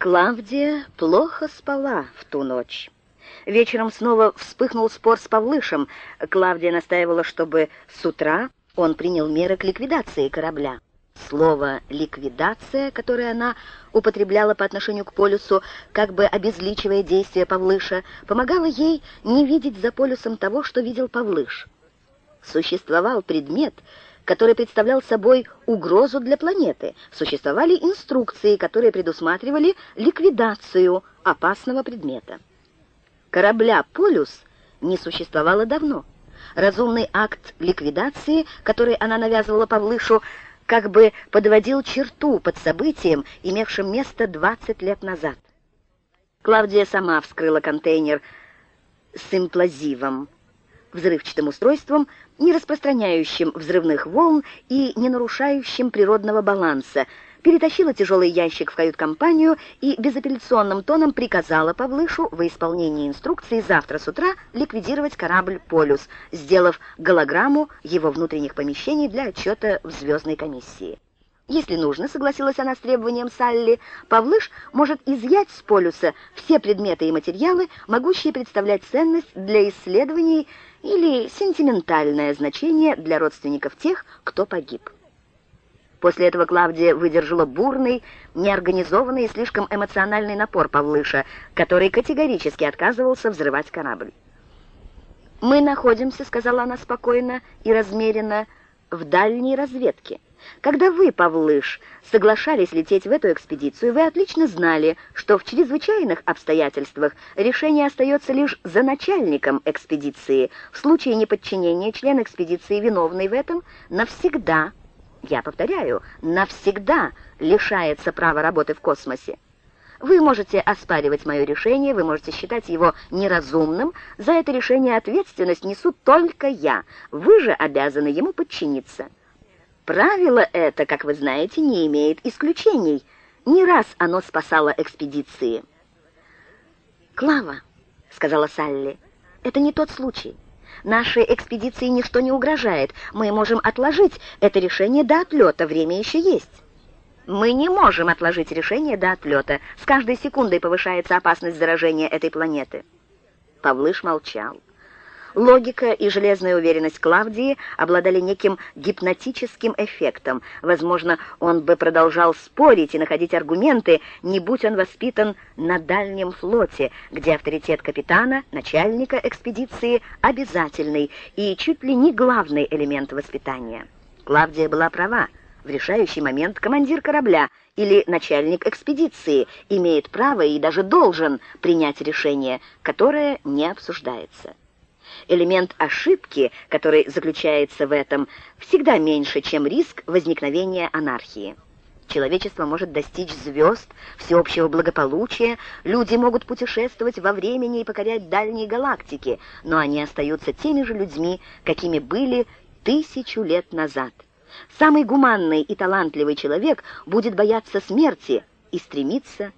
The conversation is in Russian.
Клавдия плохо спала в ту ночь. Вечером снова вспыхнул спор с Павлышем. Клавдия настаивала, чтобы с утра он принял меры к ликвидации корабля. Слово «ликвидация», которое она употребляла по отношению к полюсу, как бы обезличивая действия Павлыша, помогало ей не видеть за полюсом того, что видел Павлыш. Существовал предмет, который представлял собой угрозу для планеты. Существовали инструкции, которые предусматривали ликвидацию опасного предмета. Корабля «Полюс» не существовало давно. Разумный акт ликвидации, который она навязывала Павлышу, как бы подводил черту под событием, имевшим место 20 лет назад. Клавдия сама вскрыла контейнер с имплазивом, взрывчатым устройством, не распространяющим взрывных волн и не нарушающим природного баланса, перетащила тяжелый ящик в кают-компанию и безапелляционным тоном приказала Павлышу во исполнении инструкции завтра с утра ликвидировать корабль «Полюс», сделав голограмму его внутренних помещений для отчета в звездной комиссии. Если нужно, согласилась она с требованием Салли, Павлыш может изъять с полюса все предметы и материалы, могущие представлять ценность для исследований или сентиментальное значение для родственников тех, кто погиб. После этого Клавдия выдержала бурный, неорганизованный и слишком эмоциональный напор Павлыша, который категорически отказывался взрывать корабль. «Мы находимся», — сказала она спокойно и размеренно, — «в дальней разведке». Когда вы, Павлыш, соглашались лететь в эту экспедицию, вы отлично знали, что в чрезвычайных обстоятельствах решение остается лишь за начальником экспедиции. В случае неподчинения член экспедиции, виновный в этом, навсегда, я повторяю, навсегда лишается права работы в космосе. Вы можете оспаривать мое решение, вы можете считать его неразумным. За это решение ответственность несу только я. Вы же обязаны ему подчиниться. Правило это, как вы знаете, не имеет исключений. Не раз оно спасало экспедиции. «Клава», — сказала Салли, — «это не тот случай. Нашей экспедиции ничто не угрожает. Мы можем отложить это решение до отлета. Время еще есть». «Мы не можем отложить решение до отлета. С каждой секундой повышается опасность заражения этой планеты». Павлыш молчал. Логика и железная уверенность Клавдии обладали неким гипнотическим эффектом. Возможно, он бы продолжал спорить и находить аргументы, не будь он воспитан на дальнем флоте, где авторитет капитана, начальника экспедиции, обязательный и чуть ли не главный элемент воспитания. Клавдия была права. В решающий момент командир корабля или начальник экспедиции имеет право и даже должен принять решение, которое не обсуждается. Элемент ошибки, который заключается в этом, всегда меньше, чем риск возникновения анархии. Человечество может достичь звезд, всеобщего благополучия, люди могут путешествовать во времени и покорять дальние галактики, но они остаются теми же людьми, какими были тысячу лет назад. Самый гуманный и талантливый человек будет бояться смерти и стремиться